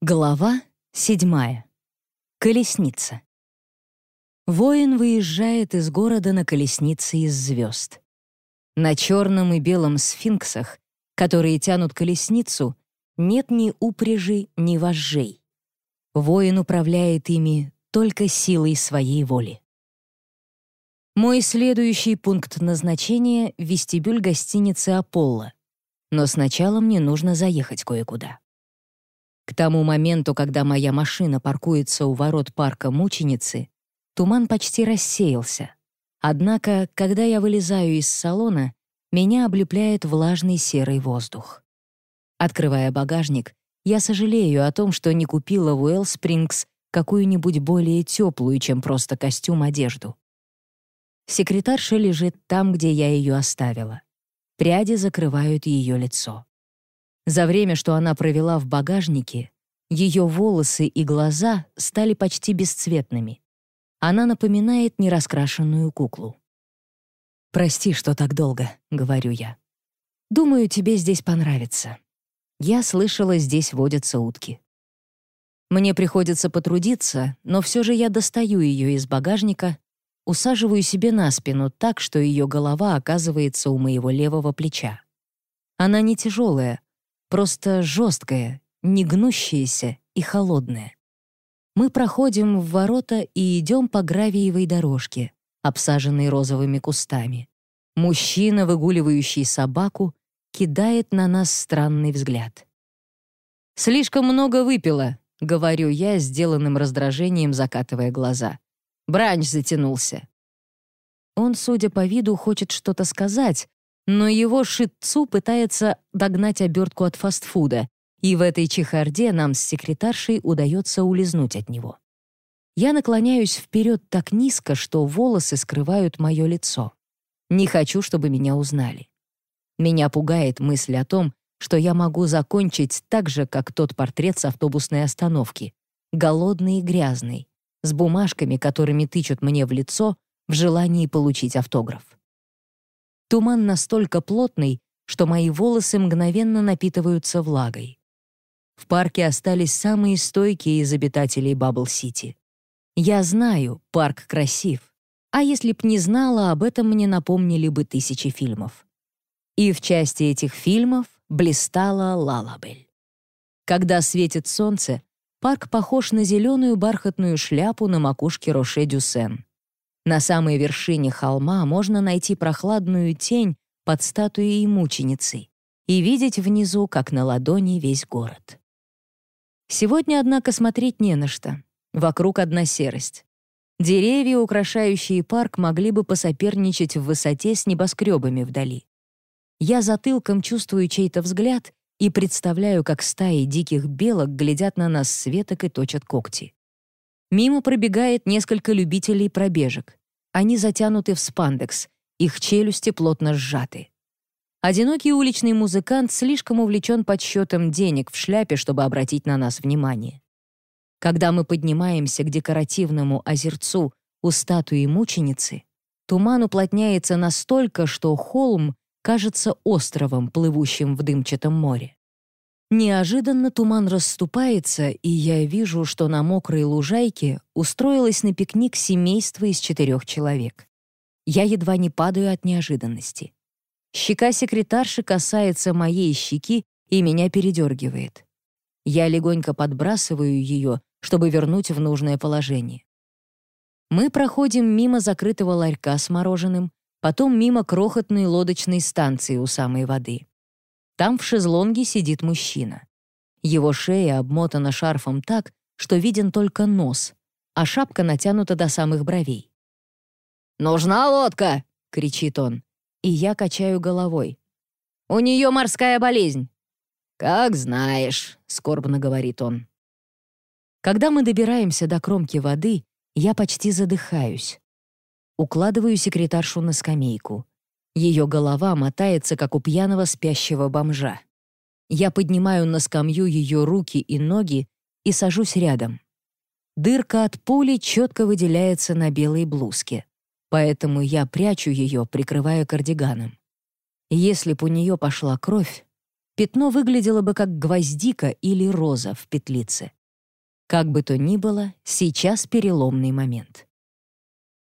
Глава седьмая. Колесница. Воин выезжает из города на колеснице из звезд. На черном и белом сфинксах, которые тянут колесницу, нет ни упряжи, ни вожжей. Воин управляет ими только силой своей воли. Мой следующий пункт назначения — вестибюль гостиницы «Аполло». Но сначала мне нужно заехать кое-куда. К тому моменту, когда моя машина паркуется у ворот парка Мученицы, туман почти рассеялся. Однако, когда я вылезаю из салона, меня облепляет влажный серый воздух. Открывая багажник, я сожалею о том, что не купила в Уэлл-Спрингс какую-нибудь более теплую, чем просто костюм, одежду. Секретарша лежит там, где я ее оставила. Пряди закрывают ее лицо. За время, что она провела в багажнике, ее волосы и глаза стали почти бесцветными. Она напоминает нераскрашенную куклу. «Прости, что так долго», — говорю я. «Думаю, тебе здесь понравится. Я слышала, здесь водятся утки». Мне приходится потрудиться, но все же я достаю ее из багажника, усаживаю себе на спину так, что ее голова оказывается у моего левого плеча. Она не тяжелая, просто жесткое, негнущееся и холодное. Мы проходим в ворота и идем по гравиевой дорожке, обсаженной розовыми кустами. Мужчина, выгуливающий собаку, кидает на нас странный взгляд. «Слишком много выпила», — говорю я, сделанным раздражением закатывая глаза. Бранч затянулся. Он, судя по виду, хочет что-то сказать, но его шитцу пытается догнать обертку от фастфуда, и в этой чехарде нам с секретаршей удается улизнуть от него. Я наклоняюсь вперед так низко, что волосы скрывают мое лицо. Не хочу, чтобы меня узнали. Меня пугает мысль о том, что я могу закончить так же, как тот портрет с автобусной остановки, голодный и грязный, с бумажками, которыми тычут мне в лицо в желании получить автограф. Туман настолько плотный, что мои волосы мгновенно напитываются влагой. В парке остались самые стойкие из обитателей Бабл-Сити. Я знаю, парк красив. А если б не знала, об этом мне напомнили бы тысячи фильмов. И в части этих фильмов блистала Лалабель. Когда светит солнце, парк похож на зеленую бархатную шляпу на макушке Роше Дюсен. На самой вершине холма можно найти прохладную тень под статуей мученицы и видеть внизу, как на ладони, весь город. Сегодня, однако, смотреть не на что. Вокруг одна серость. Деревья, украшающие парк, могли бы посоперничать в высоте с небоскребами вдали. Я затылком чувствую чей-то взгляд и представляю, как стаи диких белок глядят на нас с веток и точат когти. Мимо пробегает несколько любителей пробежек. Они затянуты в спандекс, их челюсти плотно сжаты. Одинокий уличный музыкант слишком увлечен подсчетом денег в шляпе, чтобы обратить на нас внимание. Когда мы поднимаемся к декоративному озерцу у статуи мученицы, туман уплотняется настолько, что холм кажется островом, плывущим в дымчатом море. Неожиданно туман расступается, и я вижу, что на мокрой лужайке устроилось на пикник семейство из четырех человек. Я едва не падаю от неожиданности. Щека секретарши касается моей щеки и меня передергивает. Я легонько подбрасываю ее, чтобы вернуть в нужное положение. Мы проходим мимо закрытого ларька с мороженым, потом мимо крохотной лодочной станции у самой воды. Там в шезлонге сидит мужчина. Его шея обмотана шарфом так, что виден только нос, а шапка натянута до самых бровей. «Нужна лодка!» — кричит он. И я качаю головой. «У нее морская болезнь!» «Как знаешь», — скорбно говорит он. Когда мы добираемся до кромки воды, я почти задыхаюсь. Укладываю секретаршу на скамейку. Ее голова мотается, как у пьяного спящего бомжа. Я поднимаю на скамью ее руки и ноги и сажусь рядом. Дырка от пули четко выделяется на белой блузке, поэтому я прячу ее, прикрывая кардиганом. Если б у нее пошла кровь, пятно выглядело бы как гвоздика или роза в петлице. Как бы то ни было, сейчас переломный момент.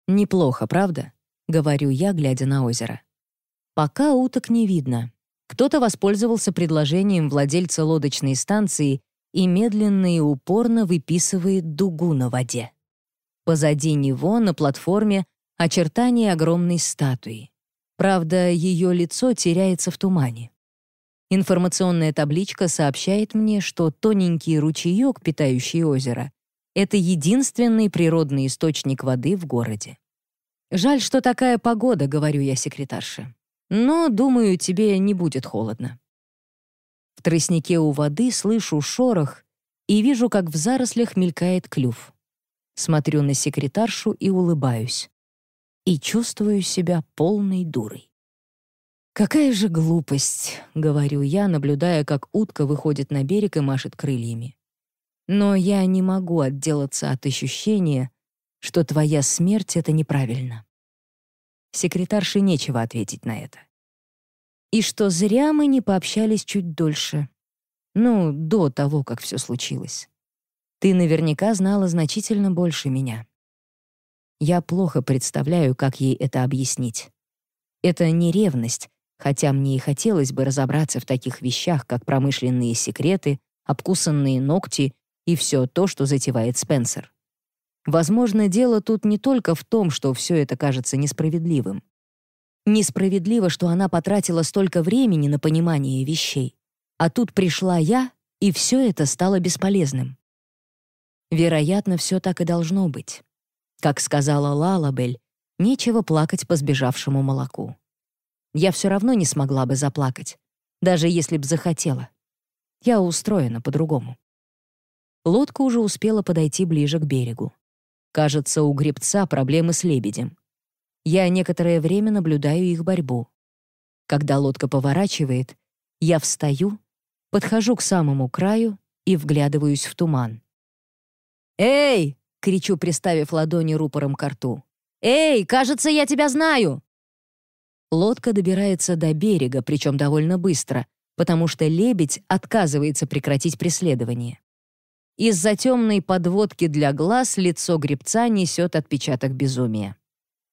«Неплохо, правда?» — говорю я, глядя на озеро. «Пока уток не видно. Кто-то воспользовался предложением владельца лодочной станции и медленно и упорно выписывает дугу на воде. Позади него, на платформе, очертания огромной статуи. Правда, ее лицо теряется в тумане. Информационная табличка сообщает мне, что тоненький ручеек, питающий озеро, это единственный природный источник воды в городе. «Жаль, что такая погода», — говорю я секретарше. «Но, думаю, тебе не будет холодно». В тростнике у воды слышу шорох и вижу, как в зарослях мелькает клюв. Смотрю на секретаршу и улыбаюсь. И чувствую себя полной дурой. «Какая же глупость», — говорю я, наблюдая, как утка выходит на берег и машет крыльями. «Но я не могу отделаться от ощущения, что твоя смерть — это неправильно». Секретарше нечего ответить на это. И что зря мы не пообщались чуть дольше. Ну, до того, как все случилось. Ты наверняка знала значительно больше меня. Я плохо представляю, как ей это объяснить. Это не ревность, хотя мне и хотелось бы разобраться в таких вещах, как промышленные секреты, обкусанные ногти и все то, что затевает Спенсер. Возможно, дело тут не только в том, что все это кажется несправедливым. Несправедливо, что она потратила столько времени на понимание вещей. А тут пришла я, и все это стало бесполезным. Вероятно, все так и должно быть. Как сказала Лалабель, нечего плакать по сбежавшему молоку я все равно не смогла бы заплакать, даже если б захотела. Я устроена по-другому. Лодка уже успела подойти ближе к берегу. Кажется, у гребца проблемы с лебедем. Я некоторое время наблюдаю их борьбу. Когда лодка поворачивает, я встаю, подхожу к самому краю и вглядываюсь в туман. «Эй!» — кричу, приставив ладони рупором к рту. «Эй, кажется, я тебя знаю!» Лодка добирается до берега, причем довольно быстро, потому что лебедь отказывается прекратить преследование. Из-за темной подводки для глаз лицо гребца несет отпечаток безумия.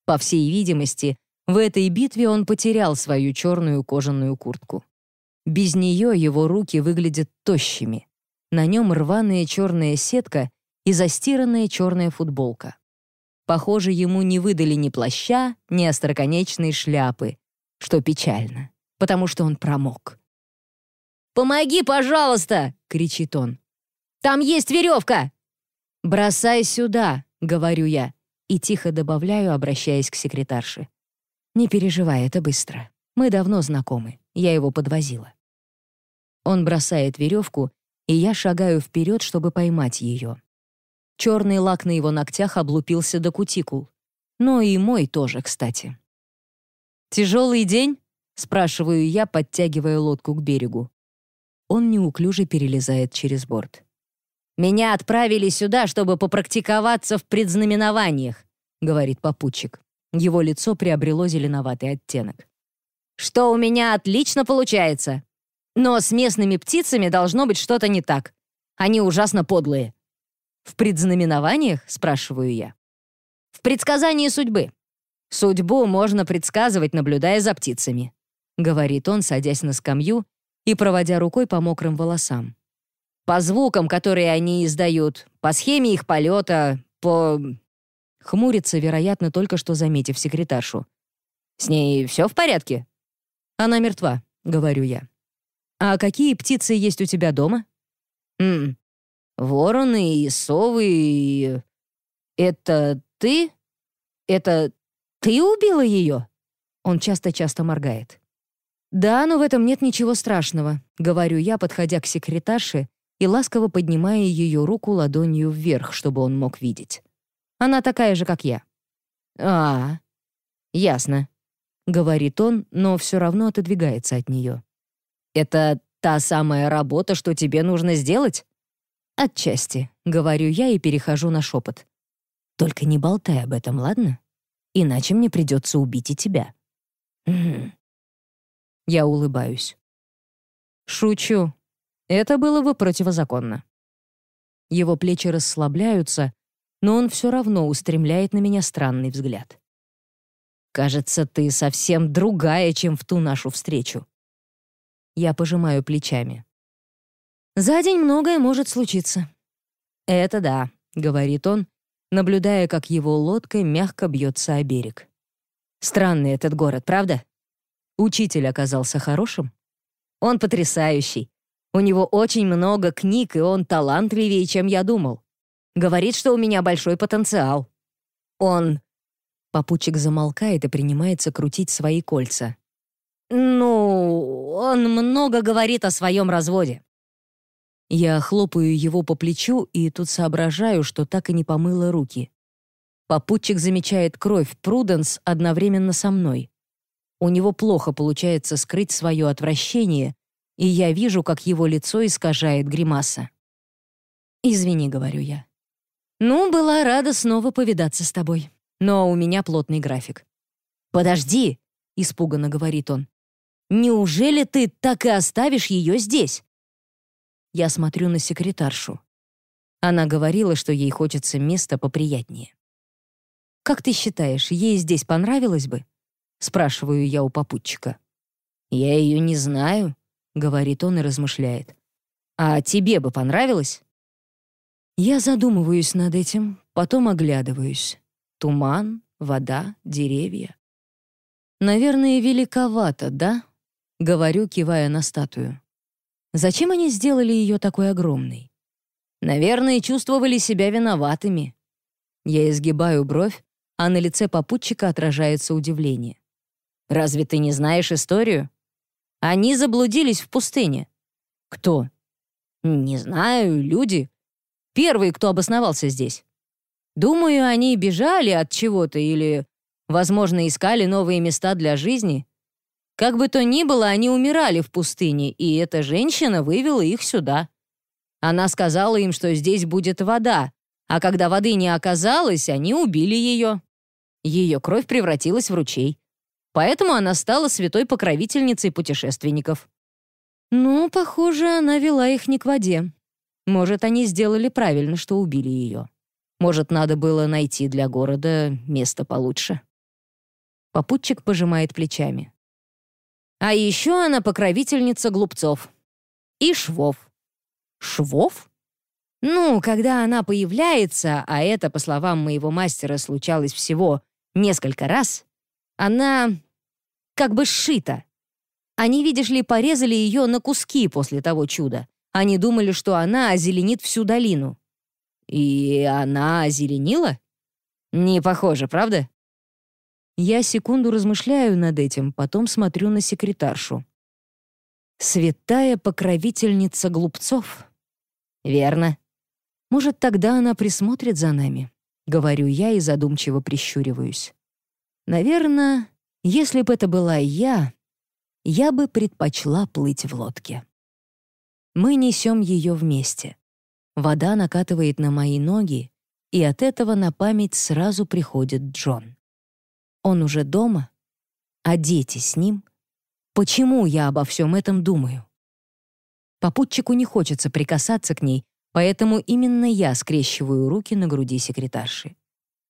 По всей видимости, в этой битве он потерял свою черную кожаную куртку. Без нее его руки выглядят тощими. На нем рваная черная сетка и застиранная черная футболка. Похоже, ему не выдали ни плаща, ни остроконечной шляпы, что печально, потому что он промок. «Помоги, пожалуйста!» — кричит он. «Там есть веревка!» «Бросай сюда!» — говорю я и тихо добавляю, обращаясь к секретарше. «Не переживай, это быстро. Мы давно знакомы. Я его подвозила». Он бросает веревку, и я шагаю вперед, чтобы поймать ее. Черный лак на его ногтях облупился до кутикул. Но и мой тоже, кстати. «Тяжелый день?» — спрашиваю я, подтягивая лодку к берегу. Он неуклюже перелезает через борт. «Меня отправили сюда, чтобы попрактиковаться в предзнаменованиях», — говорит попутчик. Его лицо приобрело зеленоватый оттенок. «Что у меня отлично получается. Но с местными птицами должно быть что-то не так. Они ужасно подлые. «В предзнаменованиях?» — спрашиваю я. «В предсказании судьбы. Судьбу можно предсказывать, наблюдая за птицами», — говорит он, садясь на скамью и проводя рукой по мокрым волосам. «По звукам, которые они издают, по схеме их полета, по...» Хмурится, вероятно, только что заметив секретаршу. «С ней все в порядке?» «Она мертва», — говорю я. «А какие птицы есть у тебя дома?» «М Вороны и совы и... Это ты? Это ты убила ее?» Он часто-часто моргает. «Да, но в этом нет ничего страшного», — говорю я, подходя к секретарше и ласково поднимая ее руку ладонью вверх, чтобы он мог видеть. «Она такая же, как я». «А, ясно», — говорит он, но все равно отодвигается от нее. «Это та самая работа, что тебе нужно сделать?» «Отчасти», — говорю я и перехожу на шепот. «Только не болтай об этом, ладно? Иначе мне придется убить и тебя». «Угу». Я улыбаюсь. «Шучу. Это было бы противозаконно». Его плечи расслабляются, но он все равно устремляет на меня странный взгляд. «Кажется, ты совсем другая, чем в ту нашу встречу». Я пожимаю плечами. «За день многое может случиться». «Это да», — говорит он, наблюдая, как его лодка мягко бьется о берег. «Странный этот город, правда? Учитель оказался хорошим? Он потрясающий. У него очень много книг, и он талантливее, чем я думал. Говорит, что у меня большой потенциал. Он...» Попутчик замолкает и принимается крутить свои кольца. «Ну, он много говорит о своем разводе. Я хлопаю его по плечу и тут соображаю, что так и не помыла руки. Попутчик замечает кровь Пруденс одновременно со мной. У него плохо получается скрыть свое отвращение, и я вижу, как его лицо искажает гримаса. «Извини», — говорю я. «Ну, была рада снова повидаться с тобой, но у меня плотный график». «Подожди», — испуганно говорит он. «Неужели ты так и оставишь ее здесь?» Я смотрю на секретаршу. Она говорила, что ей хочется места поприятнее. «Как ты считаешь, ей здесь понравилось бы?» — спрашиваю я у попутчика. «Я ее не знаю», — говорит он и размышляет. «А тебе бы понравилось?» Я задумываюсь над этим, потом оглядываюсь. Туман, вода, деревья. «Наверное, великовато, да?» — говорю, кивая на статую. Зачем они сделали ее такой огромной? Наверное, чувствовали себя виноватыми. Я изгибаю бровь, а на лице попутчика отражается удивление. «Разве ты не знаешь историю? Они заблудились в пустыне». «Кто?» «Не знаю, люди. Первые, кто обосновался здесь. Думаю, они бежали от чего-то или, возможно, искали новые места для жизни. Как бы то ни было, они умирали в пустыне, и эта женщина вывела их сюда. Она сказала им, что здесь будет вода, а когда воды не оказалось, они убили ее. Ее кровь превратилась в ручей. Поэтому она стала святой покровительницей путешественников. Ну, похоже, она вела их не к воде. Может, они сделали правильно, что убили ее. Может, надо было найти для города место получше. Попутчик пожимает плечами. А еще она покровительница глупцов. И швов. Швов? Ну, когда она появляется, а это, по словам моего мастера, случалось всего несколько раз, она как бы сшита. Они, видишь ли, порезали ее на куски после того чуда. Они думали, что она озеленит всю долину. И она озеленила? Не похоже, правда? Я секунду размышляю над этим, потом смотрю на секретаршу. «Святая покровительница глупцов». «Верно. Может, тогда она присмотрит за нами?» — говорю я и задумчиво прищуриваюсь. «Наверное, если бы это была я, я бы предпочла плыть в лодке». Мы несем ее вместе. Вода накатывает на мои ноги, и от этого на память сразу приходит Джон. Он уже дома? А дети с ним? Почему я обо всем этом думаю? Попутчику не хочется прикасаться к ней, поэтому именно я скрещиваю руки на груди секретарши.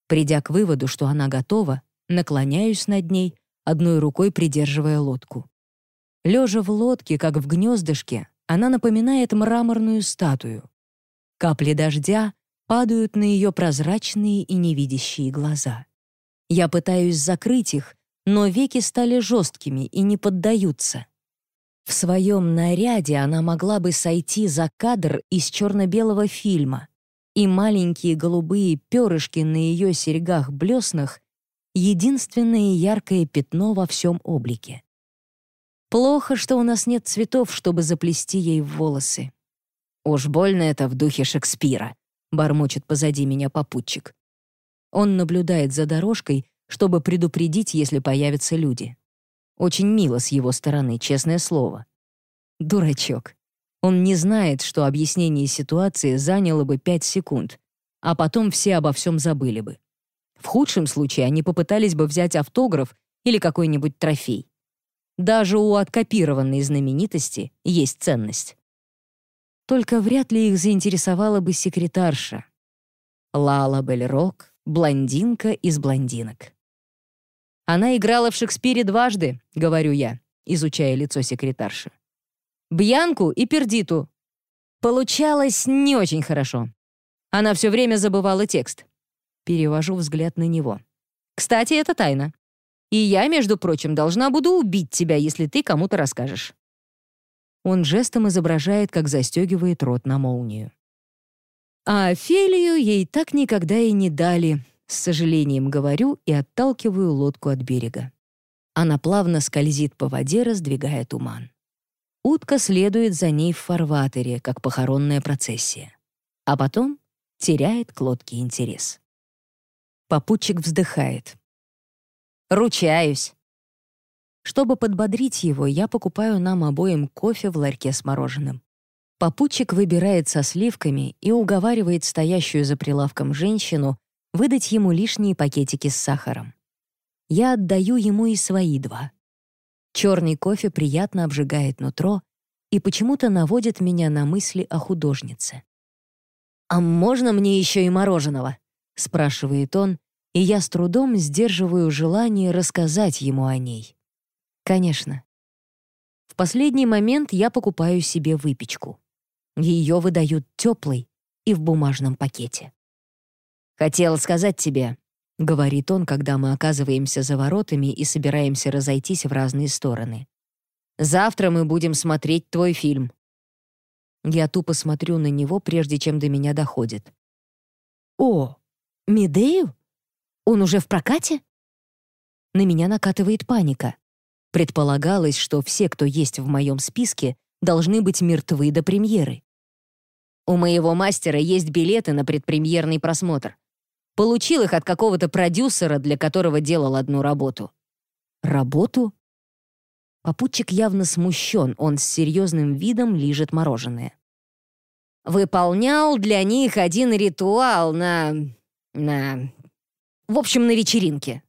Придя к выводу, что она готова, наклоняюсь над ней, одной рукой придерживая лодку. Лежа в лодке, как в гнездышке, она напоминает мраморную статую. Капли дождя падают на ее прозрачные и невидящие глаза. Я пытаюсь закрыть их, но веки стали жесткими и не поддаются. В своем наряде она могла бы сойти за кадр из черно-белого фильма, и маленькие голубые перышки на ее серьгах-блеснах — единственное яркое пятно во всем облике. Плохо, что у нас нет цветов, чтобы заплести ей в волосы. «Уж больно это в духе Шекспира», — бормочет позади меня попутчик. Он наблюдает за дорожкой, чтобы предупредить, если появятся люди. Очень мило с его стороны, честное слово. Дурачок. Он не знает, что объяснение ситуации заняло бы пять секунд, а потом все обо всем забыли бы. В худшем случае они попытались бы взять автограф или какой-нибудь трофей. Даже у откопированной знаменитости есть ценность. Только вряд ли их заинтересовала бы секретарша. Лала Бельрок — блондинка из блондинок. «Она играла в Шекспире дважды», — говорю я, изучая лицо секретарши. «Бьянку и Пердиту». Получалось не очень хорошо. Она все время забывала текст. Перевожу взгляд на него. «Кстати, это тайна. И я, между прочим, должна буду убить тебя, если ты кому-то расскажешь». Он жестом изображает, как застегивает рот на молнию. А Офелию ей так никогда и не дали, с сожалением говорю и отталкиваю лодку от берега. Она плавно скользит по воде, раздвигая туман. Утка следует за ней в фарватере, как похоронная процессия. А потом теряет к лодке интерес. Попутчик вздыхает. «Ручаюсь. Чтобы подбодрить его, я покупаю нам обоим кофе в ларьке с мороженым. Попутчик выбирает со сливками и уговаривает стоящую за прилавком женщину выдать ему лишние пакетики с сахаром. Я отдаю ему и свои два. Черный кофе приятно обжигает нутро и почему-то наводит меня на мысли о художнице. «А можно мне еще и мороженого?» — спрашивает он, и я с трудом сдерживаю желание рассказать ему о ней. Конечно. В последний момент я покупаю себе выпечку. Ее выдают теплой и в бумажном пакете. «Хотел сказать тебе», — говорит он, когда мы оказываемся за воротами и собираемся разойтись в разные стороны. «Завтра мы будем смотреть твой фильм». Я тупо смотрю на него, прежде чем до меня доходит. «О, Медею? Он уже в прокате?» На меня накатывает паника. Предполагалось, что все, кто есть в моем списке, должны быть мертвы до премьеры. У моего мастера есть билеты на предпремьерный просмотр. Получил их от какого-то продюсера, для которого делал одну работу. Работу? Попутчик явно смущен, он с серьезным видом лижет мороженое. Выполнял для них один ритуал на... на... В общем, на вечеринке.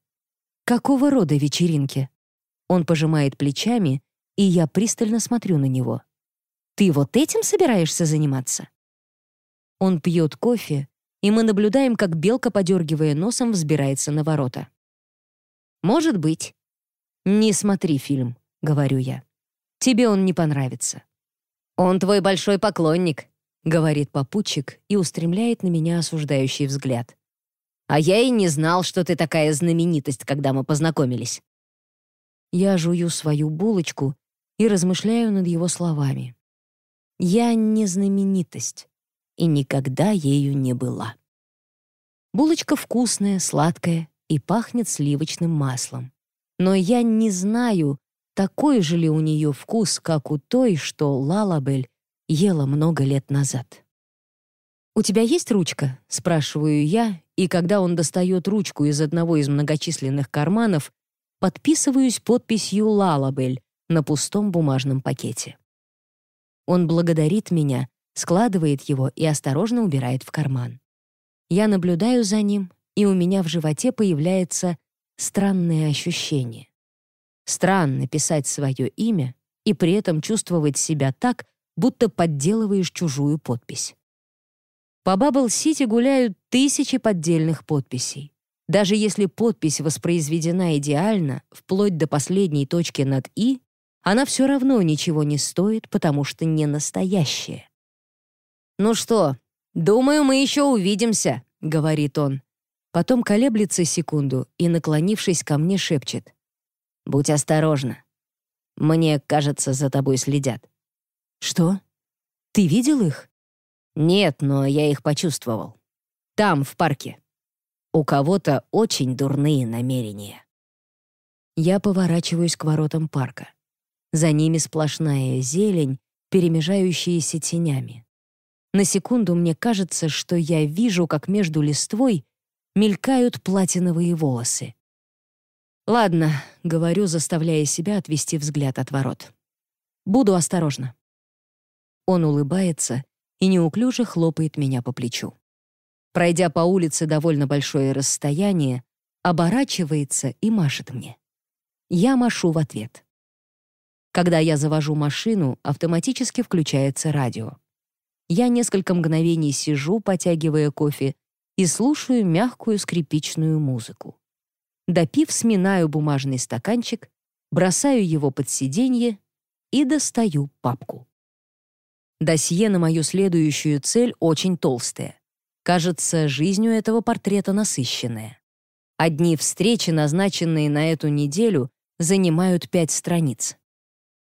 Какого рода вечеринки? Он пожимает плечами, и я пристально смотрю на него. «Ты вот этим собираешься заниматься?» Он пьет кофе, и мы наблюдаем, как белка, подергивая носом, взбирается на ворота. «Может быть». «Не смотри фильм», — говорю я. «Тебе он не понравится». «Он твой большой поклонник», — говорит попутчик и устремляет на меня осуждающий взгляд. «А я и не знал, что ты такая знаменитость, когда мы познакомились». Я жую свою булочку и размышляю над его словами. Я не знаменитость и никогда ею не была. Булочка вкусная, сладкая и пахнет сливочным маслом. Но я не знаю, такой же ли у нее вкус, как у той, что Лалабель ела много лет назад. «У тебя есть ручка?» — спрашиваю я, и когда он достает ручку из одного из многочисленных карманов, подписываюсь подписью «Лалабель» на пустом бумажном пакете. Он благодарит меня, складывает его и осторожно убирает в карман. Я наблюдаю за ним, и у меня в животе появляется странное ощущение. Странно писать свое имя и при этом чувствовать себя так, будто подделываешь чужую подпись. По Бабл-Сити гуляют тысячи поддельных подписей. Даже если подпись воспроизведена идеально, вплоть до последней точки над «и», она все равно ничего не стоит, потому что не настоящая. «Ну что, думаю, мы еще увидимся», — говорит он. Потом колеблется секунду и, наклонившись ко мне, шепчет. «Будь осторожна. Мне кажется, за тобой следят». «Что? Ты видел их?» «Нет, но я их почувствовал. Там, в парке». У кого-то очень дурные намерения. Я поворачиваюсь к воротам парка. За ними сплошная зелень, перемежающаяся тенями. На секунду мне кажется, что я вижу, как между листвой мелькают платиновые волосы. «Ладно», — говорю, заставляя себя отвести взгляд от ворот. «Буду осторожна». Он улыбается и неуклюже хлопает меня по плечу пройдя по улице довольно большое расстояние, оборачивается и машет мне. Я машу в ответ. Когда я завожу машину, автоматически включается радио. Я несколько мгновений сижу, потягивая кофе, и слушаю мягкую скрипичную музыку. Допив, сминаю бумажный стаканчик, бросаю его под сиденье и достаю папку. Досье на мою следующую цель очень толстое. Кажется, жизнь у этого портрета насыщенная. Одни встречи, назначенные на эту неделю, занимают пять страниц.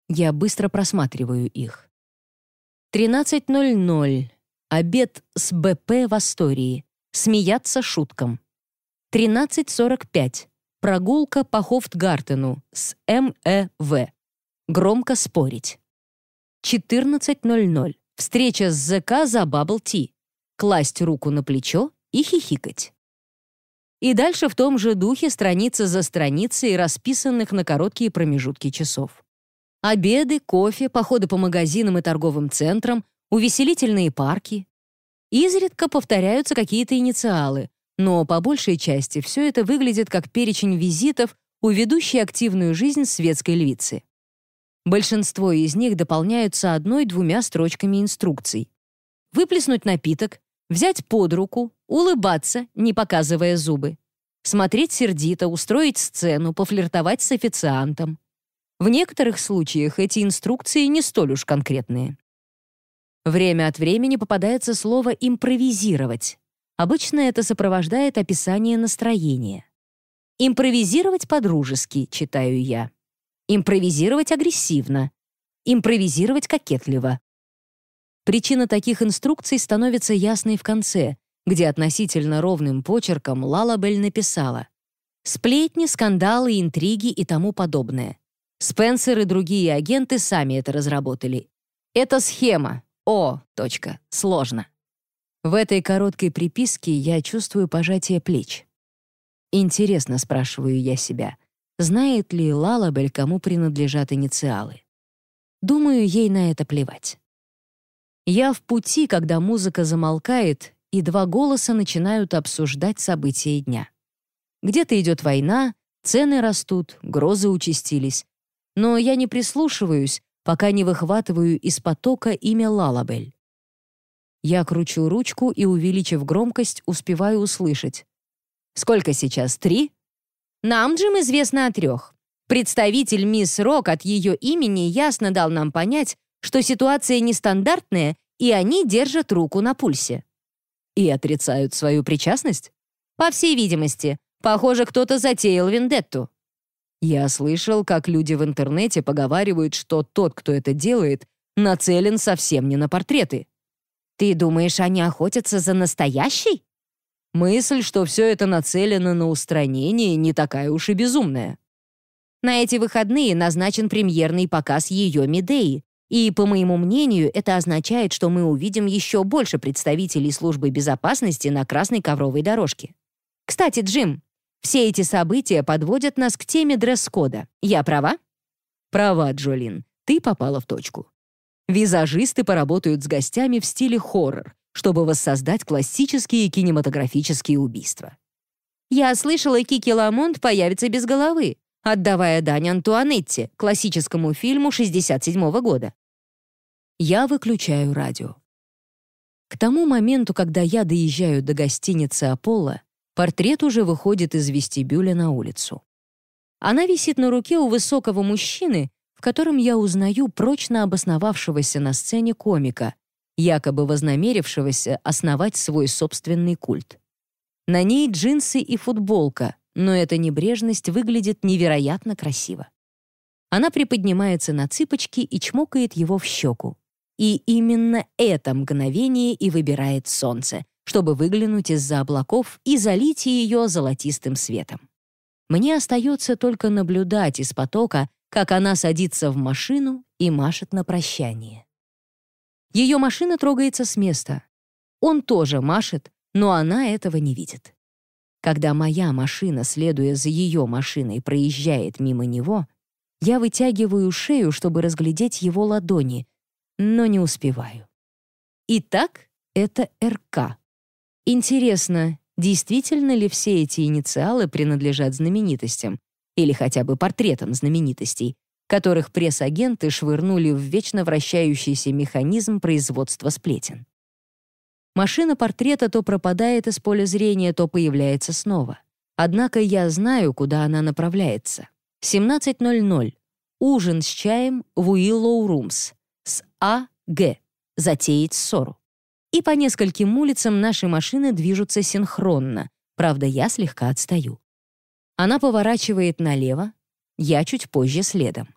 Я быстро просматриваю их. 13.00. Обед с БП в Астории. Смеяться шуткам. 13.45. Прогулка по Хофтгартену с МЭВ. Громко спорить. 14.00. Встреча с ЗК за бабл ти. Класть руку на плечо и хихикать. И дальше в том же духе страница за страницей, расписанных на короткие промежутки часов. Обеды, кофе, походы по магазинам и торговым центрам, увеселительные парки. Изредка повторяются какие-то инициалы, но по большей части все это выглядит как перечень визитов у ведущей активную жизнь светской львицы. Большинство из них дополняются одной-двумя строчками инструкций. Выплеснуть напиток, взять под руку, улыбаться, не показывая зубы, смотреть сердито, устроить сцену, пофлиртовать с официантом, в некоторых случаях эти инструкции не столь уж конкретные. Время от времени попадается слово «импровизировать». Обычно это сопровождает описание настроения. «Импровизировать по-дружески», читаю я. «Импровизировать агрессивно». «Импровизировать кокетливо». Причина таких инструкций становится ясной в конце, где относительно ровным почерком Лалабель написала «Сплетни, скандалы, интриги и тому подобное. Спенсер и другие агенты сами это разработали. Это схема. О, точка. Сложно. В этой короткой приписке я чувствую пожатие плеч. Интересно, спрашиваю я себя, знает ли Лалабель, кому принадлежат инициалы? Думаю, ей на это плевать. Я в пути, когда музыка замолкает, и два голоса начинают обсуждать события дня. Где-то идет война, цены растут, грозы участились, но я не прислушиваюсь, пока не выхватываю из потока имя Лалабель. Я кручу ручку и, увеличив громкость, успеваю услышать. «Сколько сейчас? Три?» «Нам, Джим, известно о трех. Представитель мисс Рок от ее имени ясно дал нам понять, что ситуация нестандартная, и они держат руку на пульсе». «И отрицают свою причастность?» «По всей видимости. Похоже, кто-то затеял вендетту». Я слышал, как люди в интернете поговаривают, что тот, кто это делает, нацелен совсем не на портреты. Ты думаешь, они охотятся за настоящей? Мысль, что все это нацелено на устранение, не такая уж и безумная. На эти выходные назначен премьерный показ ее Медеи, и, по моему мнению, это означает, что мы увидим еще больше представителей службы безопасности на красной ковровой дорожке. Кстати, Джим, все эти события подводят нас к теме дресс-кода. Я права? Права, Джолин. Ты попала в точку. Визажисты поработают с гостями в стиле хоррор, чтобы воссоздать классические кинематографические убийства. Я слышала, Кики Ламонт появится без головы, отдавая дань Антуанетте, классическому фильму 67 -го года. Я выключаю радио. К тому моменту, когда я доезжаю до гостиницы «Аполло», Портрет уже выходит из вестибюля на улицу. Она висит на руке у высокого мужчины, в котором я узнаю прочно обосновавшегося на сцене комика, якобы вознамерившегося основать свой собственный культ. На ней джинсы и футболка, но эта небрежность выглядит невероятно красиво. Она приподнимается на цыпочки и чмокает его в щеку. И именно это мгновение и выбирает солнце, чтобы выглянуть из-за облаков и залить ее золотистым светом. Мне остается только наблюдать из потока, как она садится в машину и машет на прощание. Ее машина трогается с места. Он тоже машет, но она этого не видит. Когда моя машина, следуя за ее машиной, проезжает мимо него, я вытягиваю шею, чтобы разглядеть его ладони, но не успеваю. Итак, это РК. Интересно, действительно ли все эти инициалы принадлежат знаменитостям или хотя бы портретам знаменитостей, которых пресс-агенты швырнули в вечно вращающийся механизм производства сплетен. Машина портрета то пропадает из поля зрения, то появляется снова. Однако я знаю, куда она направляется. 17.00. Ужин с чаем в Уиллоу Румс. А. Г. Затеять ссору. И по нескольким улицам наши машины движутся синхронно. Правда, я слегка отстаю. Она поворачивает налево, я чуть позже следом.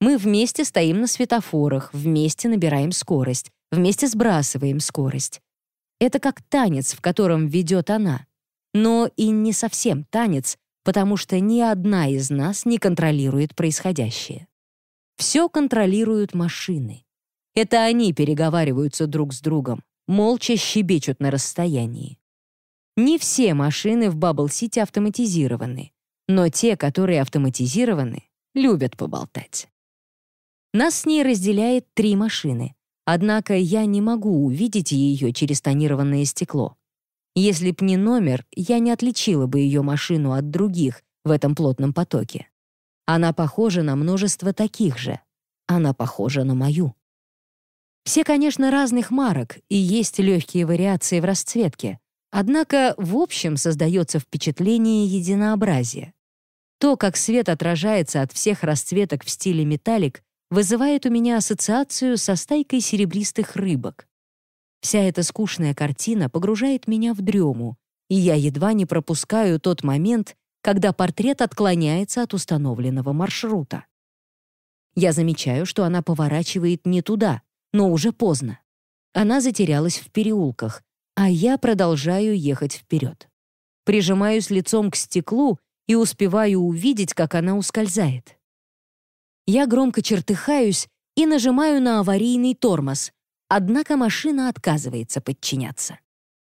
Мы вместе стоим на светофорах, вместе набираем скорость, вместе сбрасываем скорость. Это как танец, в котором ведет она. Но и не совсем танец, потому что ни одна из нас не контролирует происходящее. Все контролируют машины. Это они переговариваются друг с другом, молча щебечут на расстоянии. Не все машины в Бабл-Сити автоматизированы, но те, которые автоматизированы, любят поболтать. Нас с ней разделяет три машины, однако я не могу увидеть ее через тонированное стекло. Если б не номер, я не отличила бы ее машину от других в этом плотном потоке. Она похожа на множество таких же. Она похожа на мою. Все, конечно, разных марок, и есть легкие вариации в расцветке. Однако, в общем, создается впечатление единообразия. То, как свет отражается от всех расцветок в стиле металлик, вызывает у меня ассоциацию со стайкой серебристых рыбок. Вся эта скучная картина погружает меня в дрему, и я едва не пропускаю тот момент, когда портрет отклоняется от установленного маршрута. Я замечаю, что она поворачивает не туда, но уже поздно. Она затерялась в переулках, а я продолжаю ехать вперед. Прижимаюсь лицом к стеклу и успеваю увидеть, как она ускользает. Я громко чертыхаюсь и нажимаю на аварийный тормоз, однако машина отказывается подчиняться.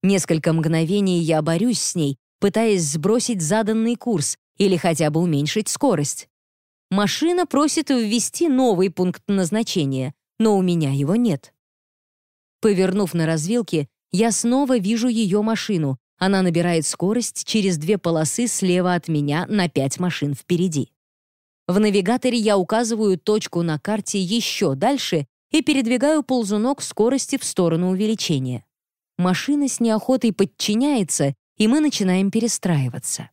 Несколько мгновений я борюсь с ней, пытаясь сбросить заданный курс или хотя бы уменьшить скорость. Машина просит ввести новый пункт назначения, но у меня его нет. Повернув на развилке, я снова вижу ее машину. Она набирает скорость через две полосы слева от меня на пять машин впереди. В навигаторе я указываю точку на карте еще дальше и передвигаю ползунок скорости в сторону увеличения. Машина с неохотой подчиняется, и мы начинаем перестраиваться.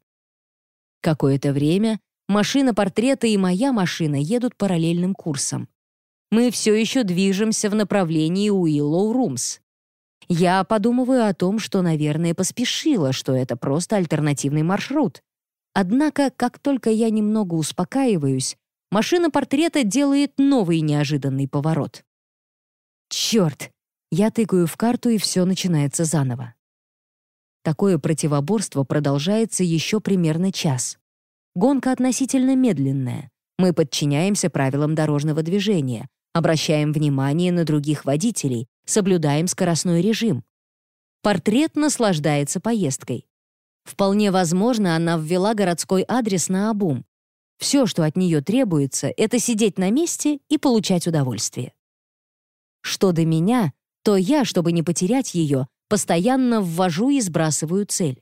Какое-то время машина портрета и моя машина едут параллельным курсом. Мы все еще движемся в направлении Уиллоу Румс. Я подумываю о том, что, наверное, поспешила, что это просто альтернативный маршрут. Однако, как только я немного успокаиваюсь, машина портрета делает новый неожиданный поворот. Черт! Я тыкаю в карту, и все начинается заново. Такое противоборство продолжается еще примерно час. Гонка относительно медленная. Мы подчиняемся правилам дорожного движения, обращаем внимание на других водителей, соблюдаем скоростной режим. Портрет наслаждается поездкой. Вполне возможно, она ввела городской адрес на обум. Все, что от нее требуется, это сидеть на месте и получать удовольствие. Что до меня, то я, чтобы не потерять ее, постоянно ввожу и сбрасываю цель.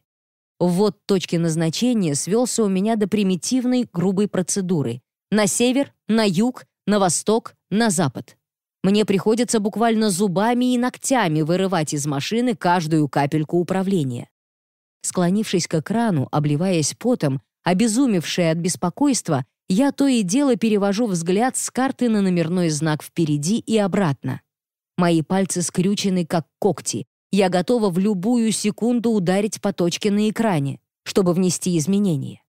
Вот точки назначения свелся у меня до примитивной грубой процедуры. На север, на юг, на восток, на запад. Мне приходится буквально зубами и ногтями вырывать из машины каждую капельку управления. Склонившись к экрану, обливаясь потом, обезумевшая от беспокойства, я то и дело перевожу взгляд с карты на номерной знак впереди и обратно. Мои пальцы скрючены, как когти. Я готова в любую секунду ударить по точке на экране, чтобы внести изменения.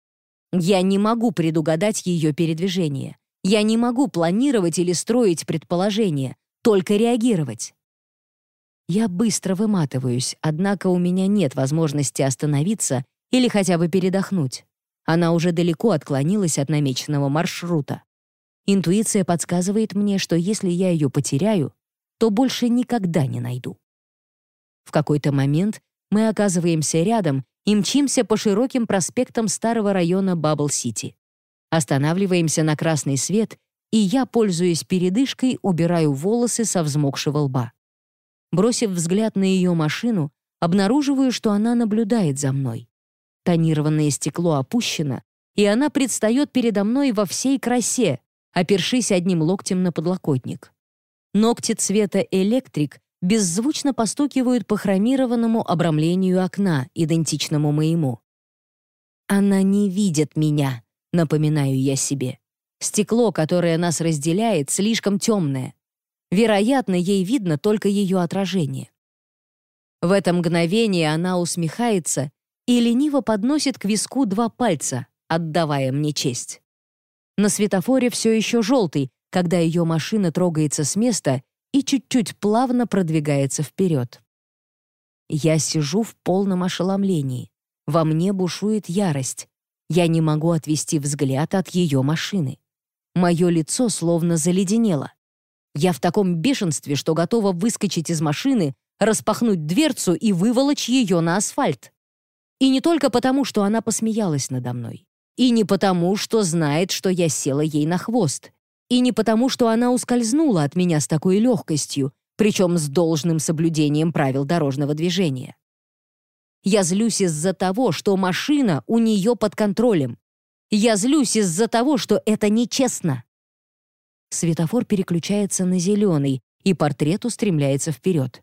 Я не могу предугадать ее передвижение. Я не могу планировать или строить предположения, только реагировать. Я быстро выматываюсь, однако у меня нет возможности остановиться или хотя бы передохнуть. Она уже далеко отклонилась от намеченного маршрута. Интуиция подсказывает мне, что если я ее потеряю, то больше никогда не найду. В какой-то момент мы оказываемся рядом и мчимся по широким проспектам старого района Бабл-Сити. Останавливаемся на красный свет, и я, пользуясь передышкой, убираю волосы со взмокшего лба. Бросив взгляд на ее машину, обнаруживаю, что она наблюдает за мной. Тонированное стекло опущено, и она предстает передо мной во всей красе, опершись одним локтем на подлокотник. Ногти цвета электрик беззвучно постукивают по хромированному обрамлению окна, идентичному моему. «Она не видит меня», — напоминаю я себе. Стекло, которое нас разделяет, слишком темное. Вероятно, ей видно только ее отражение. В это мгновение она усмехается и лениво подносит к виску два пальца, отдавая мне честь. На светофоре все еще желтый, когда ее машина трогается с места и чуть-чуть плавно продвигается вперед. Я сижу в полном ошеломлении. Во мне бушует ярость. Я не могу отвести взгляд от ее машины. Мое лицо словно заледенело. Я в таком бешенстве, что готова выскочить из машины, распахнуть дверцу и выволочь ее на асфальт. И не только потому, что она посмеялась надо мной. И не потому, что знает, что я села ей на хвост. И не потому, что она ускользнула от меня с такой легкостью, причем с должным соблюдением правил дорожного движения. Я злюсь из-за того, что машина у нее под контролем. Я злюсь из-за того, что это нечестно. Светофор переключается на зеленый, и портрет устремляется вперед.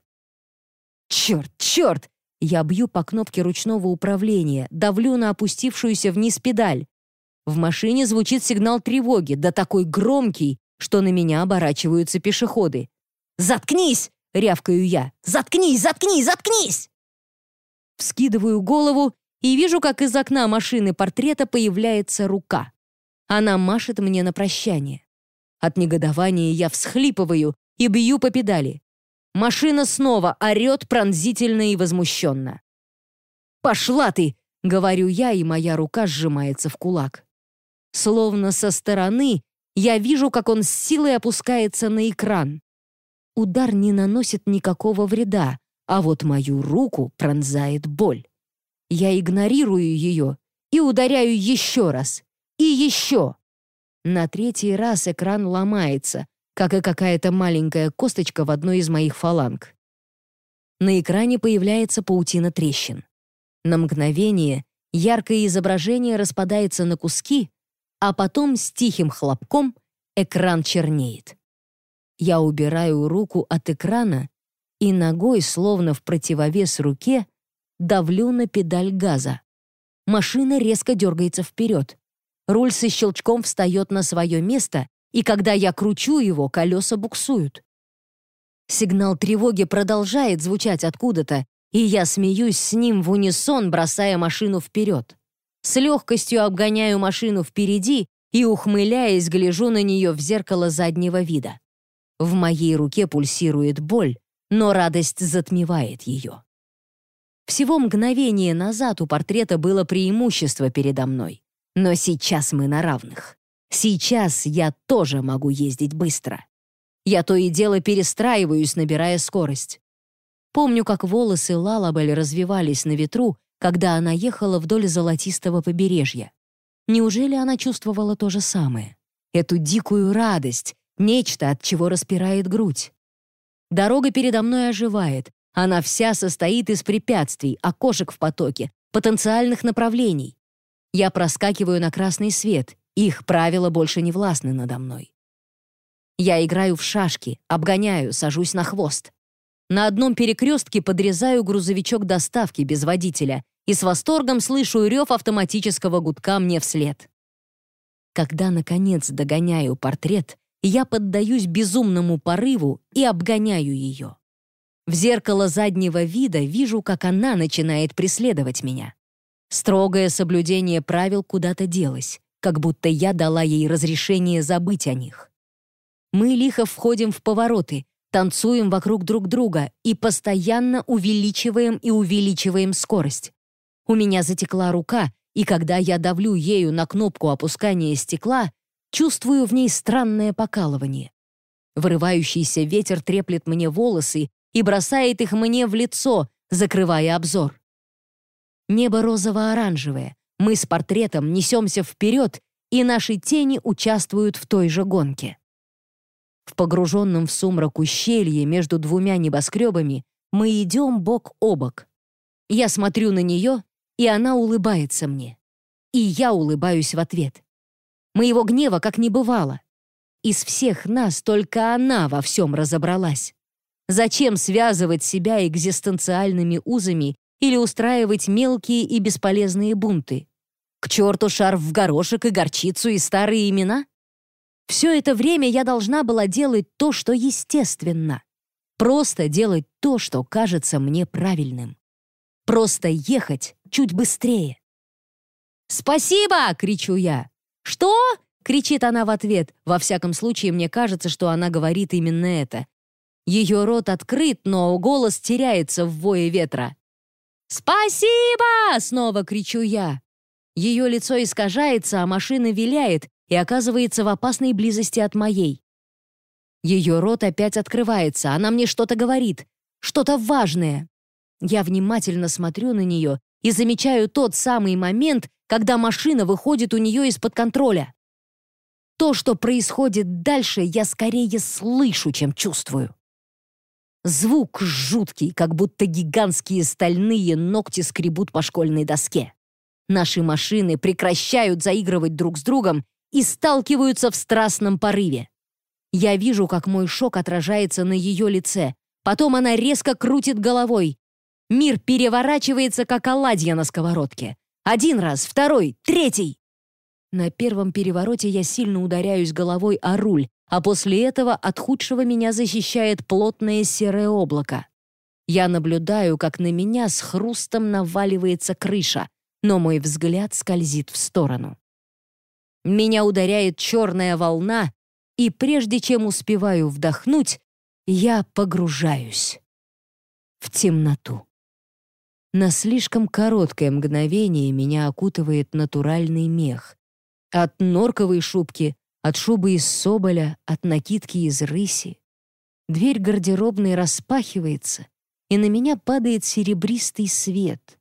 Черт, черт! Я бью по кнопке ручного управления, давлю на опустившуюся вниз педаль. В машине звучит сигнал тревоги, да такой громкий, что на меня оборачиваются пешеходы. «Заткнись!» — рявкаю я. «Заткнись, заткнись, заткнись!» Вскидываю голову и вижу, как из окна машины портрета появляется рука. Она машет мне на прощание. От негодования я всхлипываю и бью по педали. Машина снова орет пронзительно и возмущенно. «Пошла ты!» — говорю я, и моя рука сжимается в кулак. Словно со стороны я вижу, как он с силой опускается на экран. Удар не наносит никакого вреда, а вот мою руку пронзает боль. Я игнорирую ее и ударяю еще раз. И еще. На третий раз экран ломается, как и какая-то маленькая косточка в одной из моих фаланг. На экране появляется паутина трещин. На мгновение яркое изображение распадается на куски, а потом с тихим хлопком экран чернеет. Я убираю руку от экрана и ногой, словно в противовес руке, давлю на педаль газа. Машина резко дергается вперед. Руль со щелчком встает на свое место, и когда я кручу его, колеса буксуют. Сигнал тревоги продолжает звучать откуда-то, и я смеюсь с ним в унисон, бросая машину вперед. С легкостью обгоняю машину впереди и, ухмыляясь, гляжу на нее в зеркало заднего вида. В моей руке пульсирует боль, но радость затмевает ее. Всего мгновение назад у портрета было преимущество передо мной. Но сейчас мы на равных. Сейчас я тоже могу ездить быстро. Я то и дело перестраиваюсь, набирая скорость. Помню, как волосы Лалабель развивались на ветру, когда она ехала вдоль золотистого побережья. Неужели она чувствовала то же самое? Эту дикую радость, нечто, от чего распирает грудь. Дорога передо мной оживает. Она вся состоит из препятствий, окошек в потоке, потенциальных направлений. Я проскакиваю на красный свет, их правила больше не властны надо мной. Я играю в шашки, обгоняю, сажусь на хвост. На одном перекрестке подрезаю грузовичок доставки без водителя и с восторгом слышу рев автоматического гудка мне вслед. Когда, наконец, догоняю портрет, я поддаюсь безумному порыву и обгоняю ее. В зеркало заднего вида вижу, как она начинает преследовать меня. Строгое соблюдение правил куда-то делось как будто я дала ей разрешение забыть о них. Мы лихо входим в повороты, танцуем вокруг друг друга и постоянно увеличиваем и увеличиваем скорость. У меня затекла рука, и когда я давлю ею на кнопку опускания стекла, чувствую в ней странное покалывание. Вырывающийся ветер треплет мне волосы и бросает их мне в лицо, закрывая обзор. Небо розово-оранжевое, мы с портретом несемся вперед, и наши тени участвуют в той же гонке. В погруженном в сумрак ущелье между двумя небоскребами мы идем бок о бок. Я смотрю на нее, и она улыбается мне. И я улыбаюсь в ответ. Моего гнева как не бывало. Из всех нас только она во всем разобралась. Зачем связывать себя экзистенциальными узами или устраивать мелкие и бесполезные бунты? К черту шарф в горошек и горчицу и старые имена? Все это время я должна была делать то, что естественно. Просто делать то, что кажется мне правильным. Просто ехать чуть быстрее. «Спасибо!» — кричу я. «Что?» — кричит она в ответ. Во всяком случае, мне кажется, что она говорит именно это. Ее рот открыт, но голос теряется в вое ветра. «Спасибо!» — снова кричу я. Ее лицо искажается, а машина виляет и оказывается в опасной близости от моей. Ее рот опять открывается, она мне что-то говорит, что-то важное. Я внимательно смотрю на нее и замечаю тот самый момент, когда машина выходит у нее из-под контроля. То, что происходит дальше, я скорее слышу, чем чувствую. Звук жуткий, как будто гигантские стальные ногти скребут по школьной доске. Наши машины прекращают заигрывать друг с другом и сталкиваются в страстном порыве. Я вижу, как мой шок отражается на ее лице. Потом она резко крутит головой. Мир переворачивается, как оладья на сковородке. Один раз, второй, третий. На первом перевороте я сильно ударяюсь головой о руль, а после этого от худшего меня защищает плотное серое облако. Я наблюдаю, как на меня с хрустом наваливается крыша, но мой взгляд скользит в сторону. Меня ударяет черная волна, и прежде чем успеваю вдохнуть, я погружаюсь в темноту. На слишком короткое мгновение меня окутывает натуральный мех. От норковой шубки, от шубы из соболя, от накидки из рыси. Дверь гардеробной распахивается, и на меня падает серебристый свет.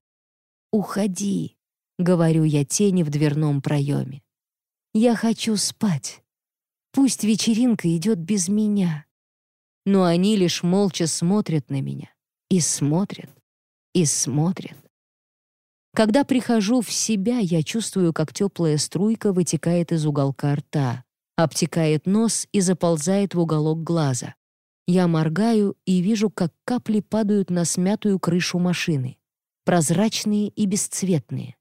«Уходи», — говорю я тени в дверном проеме. «Я хочу спать». Пусть вечеринка идет без меня. Но они лишь молча смотрят на меня. И смотрят, и смотрят. Когда прихожу в себя, я чувствую, как теплая струйка вытекает из уголка рта, обтекает нос и заползает в уголок глаза. Я моргаю и вижу, как капли падают на смятую крышу машины, прозрачные и бесцветные.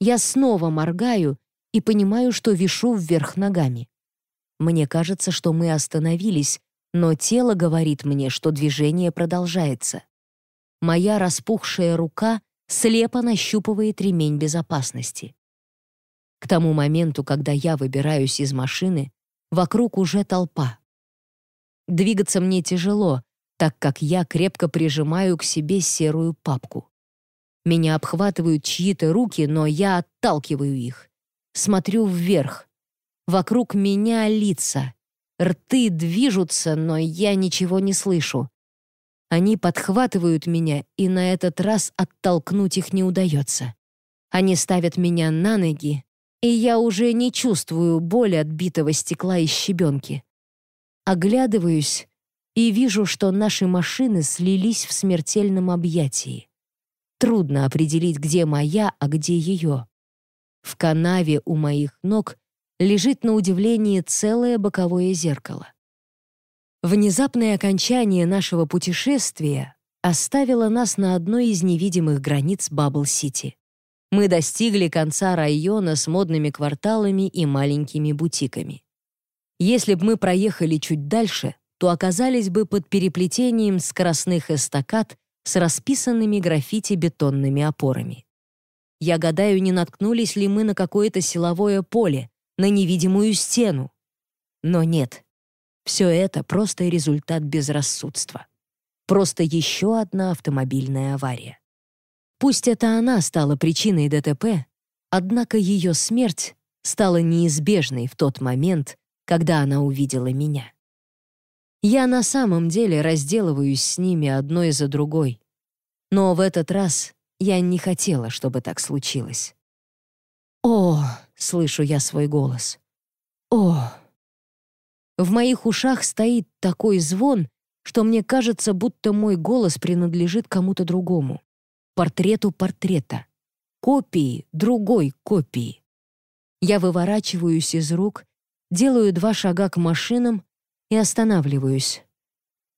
Я снова моргаю и понимаю, что вишу вверх ногами. Мне кажется, что мы остановились, но тело говорит мне, что движение продолжается. Моя распухшая рука слепо нащупывает ремень безопасности. К тому моменту, когда я выбираюсь из машины, вокруг уже толпа. Двигаться мне тяжело, так как я крепко прижимаю к себе серую папку. Меня обхватывают чьи-то руки, но я отталкиваю их. Смотрю вверх, Вокруг меня лица. Рты движутся, но я ничего не слышу. Они подхватывают меня, и на этот раз оттолкнуть их не удается. Они ставят меня на ноги, и я уже не чувствую боли от битого стекла и щебенки. Оглядываюсь и вижу, что наши машины слились в смертельном объятии. Трудно определить, где моя, а где ее. В канаве у моих ног лежит на удивление целое боковое зеркало. Внезапное окончание нашего путешествия оставило нас на одной из невидимых границ Бабл-Сити. Мы достигли конца района с модными кварталами и маленькими бутиками. Если бы мы проехали чуть дальше, то оказались бы под переплетением скоростных эстакад с расписанными граффити бетонными опорами. Я гадаю, не наткнулись ли мы на какое-то силовое поле, на невидимую стену. Но нет, все это просто результат безрассудства. Просто еще одна автомобильная авария. Пусть это она стала причиной ДТП, однако ее смерть стала неизбежной в тот момент, когда она увидела меня. Я на самом деле разделываюсь с ними одной за другой. Но в этот раз я не хотела, чтобы так случилось. «О!» — слышу я свой голос. «О!» В моих ушах стоит такой звон, что мне кажется, будто мой голос принадлежит кому-то другому. Портрету портрета. Копии другой копии. Я выворачиваюсь из рук Делаю два шага к машинам и останавливаюсь.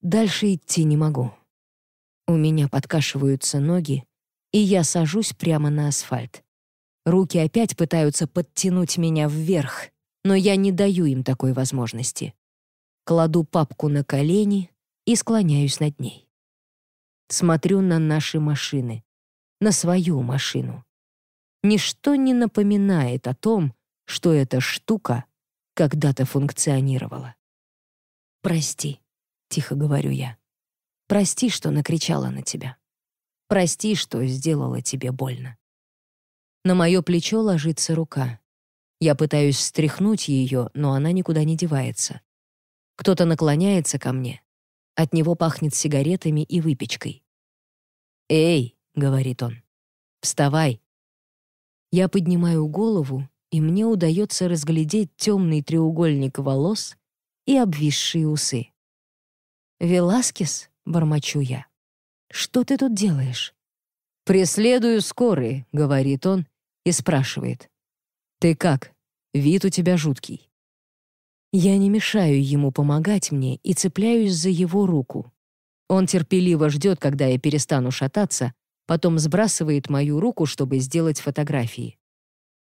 Дальше идти не могу. У меня подкашиваются ноги, и я сажусь прямо на асфальт. Руки опять пытаются подтянуть меня вверх, но я не даю им такой возможности. Кладу папку на колени и склоняюсь над ней. Смотрю на наши машины, на свою машину. Ничто не напоминает о том, что эта штука когда-то функционировала. «Прости», — тихо говорю я. «Прости, что накричала на тебя. Прости, что сделала тебе больно». На мое плечо ложится рука. Я пытаюсь стряхнуть ее, но она никуда не девается. Кто-то наклоняется ко мне. От него пахнет сигаретами и выпечкой. «Эй!» — говорит он. «Вставай!» Я поднимаю голову, и мне удается разглядеть темный треугольник волос и обвисшие усы. «Веласкес?» — бормочу я. «Что ты тут делаешь?» «Преследую скорые», — говорит он и спрашивает. «Ты как? Вид у тебя жуткий». Я не мешаю ему помогать мне и цепляюсь за его руку. Он терпеливо ждет, когда я перестану шататься, потом сбрасывает мою руку, чтобы сделать фотографии.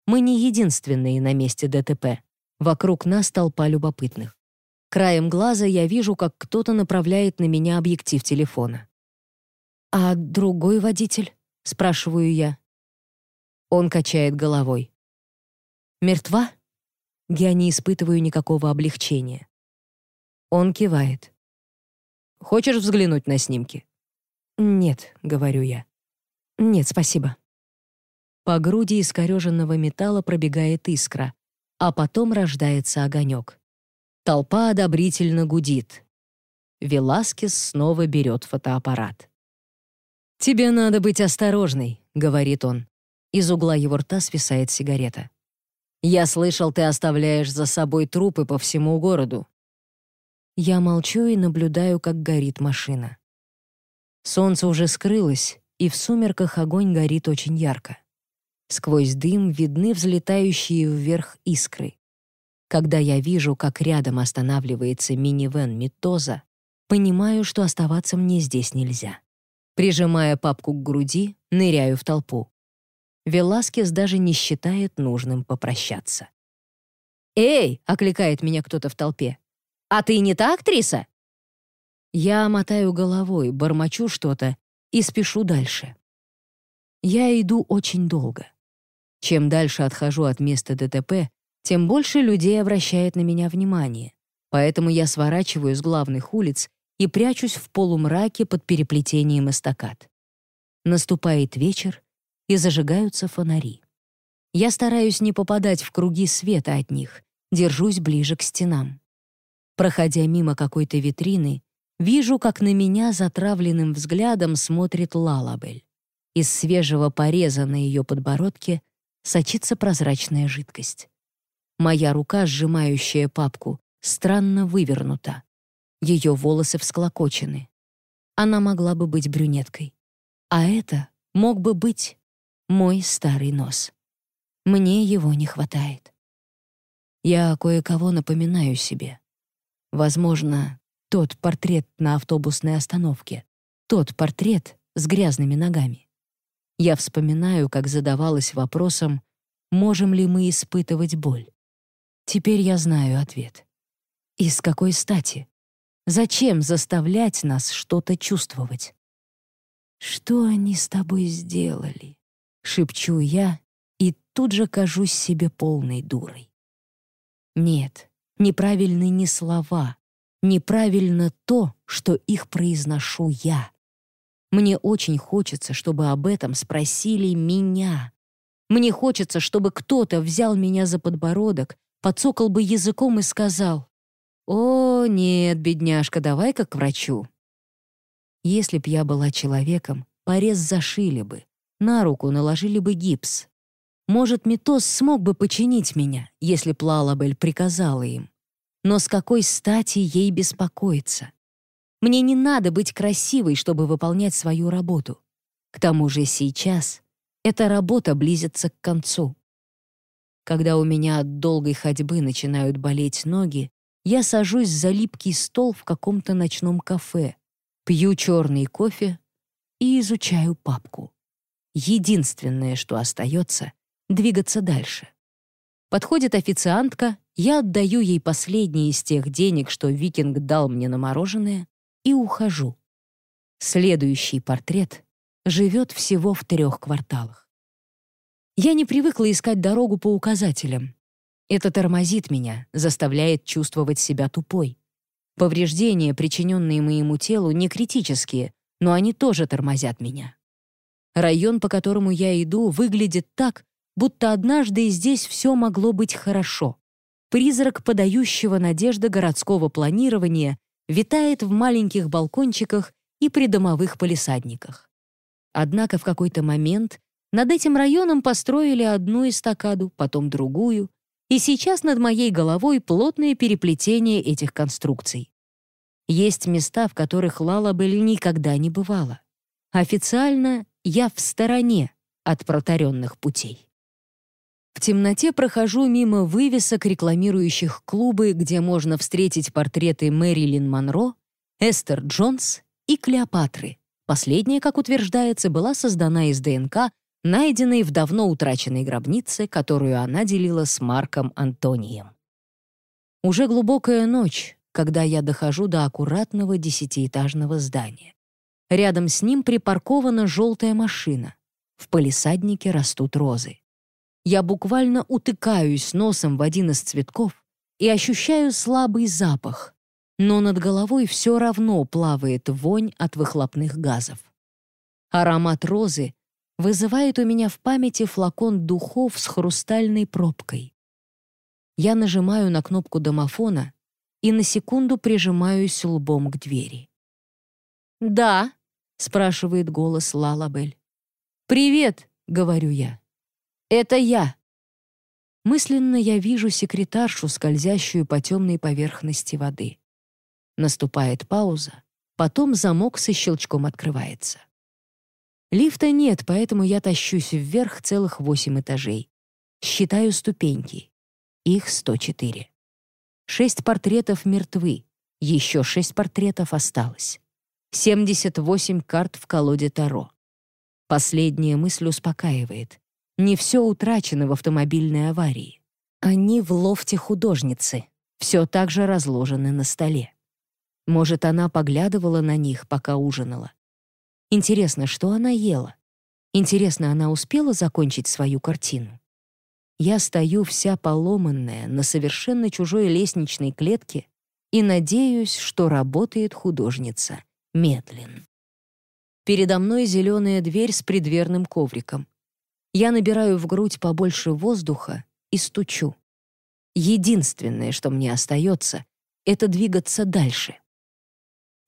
Мы не единственные на месте ДТП. Вокруг нас толпа любопытных. Краем глаза я вижу, как кто-то направляет на меня объектив телефона. «А другой водитель?» — спрашиваю я. Он качает головой. «Мертва?» Я не испытываю никакого облегчения. Он кивает. «Хочешь взглянуть на снимки?» «Нет», — говорю я. «Нет, спасибо». По груди искореженного металла пробегает искра, а потом рождается огонек. Толпа одобрительно гудит. Веласкес снова берет фотоаппарат. «Тебе надо быть осторожной», — говорит он. Из угла его рта свисает сигарета. «Я слышал, ты оставляешь за собой трупы по всему городу». Я молчу и наблюдаю, как горит машина. Солнце уже скрылось, и в сумерках огонь горит очень ярко. Сквозь дым видны взлетающие вверх искры. Когда я вижу, как рядом останавливается минивэн Митоза, понимаю, что оставаться мне здесь нельзя. Прижимая папку к груди, ныряю в толпу. Веласкес даже не считает нужным попрощаться. «Эй!» — окликает меня кто-то в толпе. «А ты не та актриса?» Я мотаю головой, бормочу что-то и спешу дальше. Я иду очень долго. Чем дальше отхожу от места ДТП, тем больше людей обращает на меня внимание. Поэтому я сворачиваю с главных улиц и прячусь в полумраке под переплетением эстакад. Наступает вечер, и зажигаются фонари. Я стараюсь не попадать в круги света от них, держусь ближе к стенам. Проходя мимо какой-то витрины, вижу, как на меня затравленным взглядом смотрит Лалабель. Из свежего пореза на ее подбородке сочится прозрачная жидкость. Моя рука, сжимающая папку, странно вывернута. Ее волосы всклокочены. Она могла бы быть брюнеткой. А это мог бы быть мой старый нос. Мне его не хватает. Я кое-кого напоминаю себе. Возможно, тот портрет на автобусной остановке, тот портрет с грязными ногами. Я вспоминаю, как задавалась вопросом, можем ли мы испытывать боль. Теперь я знаю ответ. И с какой стати? Зачем заставлять нас что-то чувствовать? Что они с тобой сделали? Шепчу я и тут же кажусь себе полной дурой. Нет, неправильны не слова, неправильно то, что их произношу я. Мне очень хочется, чтобы об этом спросили меня. Мне хочется, чтобы кто-то взял меня за подбородок подсокал бы языком и сказал, «О, нет, бедняжка, давай-ка к врачу». Если б я была человеком, порез зашили бы, на руку наложили бы гипс. Может, Митос смог бы починить меня, если б Лалабель приказала им. Но с какой стати ей беспокоиться? Мне не надо быть красивой, чтобы выполнять свою работу. К тому же сейчас эта работа близится к концу. Когда у меня от долгой ходьбы начинают болеть ноги, я сажусь за липкий стол в каком-то ночном кафе, пью черный кофе и изучаю папку. Единственное, что остается — двигаться дальше. Подходит официантка, я отдаю ей последние из тех денег, что викинг дал мне на мороженое, и ухожу. Следующий портрет живет всего в трех кварталах. Я не привыкла искать дорогу по указателям. Это тормозит меня, заставляет чувствовать себя тупой. Повреждения, причиненные моему телу, не критические, но они тоже тормозят меня. Район, по которому я иду, выглядит так, будто однажды здесь все могло быть хорошо. Призрак подающего надежды городского планирования витает в маленьких балкончиках и придомовых полисадниках. Однако в какой-то момент над этим районом построили одну эстакаду, потом другую, и сейчас над моей головой плотное переплетение этих конструкций. Есть места, в которых Лалабель никогда не бывала. Официально я в стороне от протаренных путей. В темноте прохожу мимо вывесок, рекламирующих клубы, где можно встретить портреты Мэрилин Монро, Эстер Джонс и Клеопатры. Последняя, как утверждается, была создана из ДНК, найденной в давно утраченной гробнице, которую она делила с Марком Антонием. Уже глубокая ночь, когда я дохожу до аккуратного десятиэтажного здания. Рядом с ним припаркована желтая машина. В палисаднике растут розы. Я буквально утыкаюсь носом в один из цветков и ощущаю слабый запах, но над головой все равно плавает вонь от выхлопных газов. Аромат розы вызывает у меня в памяти флакон духов с хрустальной пробкой. Я нажимаю на кнопку домофона и на секунду прижимаюсь лбом к двери. «Да», — спрашивает голос Лалабель. «Привет», — говорю я. «Это я». Мысленно я вижу секретаршу, скользящую по темной поверхности воды. Наступает пауза, потом замок со щелчком открывается. Лифта нет, поэтому я тащусь вверх целых восемь этажей. Считаю ступеньки. Их 104. Шесть портретов мертвы, еще шесть портретов осталось. 78 карт в колоде Таро. Последняя мысль успокаивает. Не все утрачено в автомобильной аварии. Они в лофте художницы, все так же разложены на столе. Может, она поглядывала на них, пока ужинала. Интересно, что она ела? Интересно, она успела закончить свою картину? Я стою вся поломанная на совершенно чужой лестничной клетке и надеюсь, что работает художница медленно. Передо мной зеленая дверь с предверным ковриком. Я набираю в грудь побольше воздуха и стучу. Единственное, что мне остается, это двигаться дальше.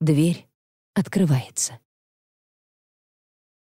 Дверь открывается.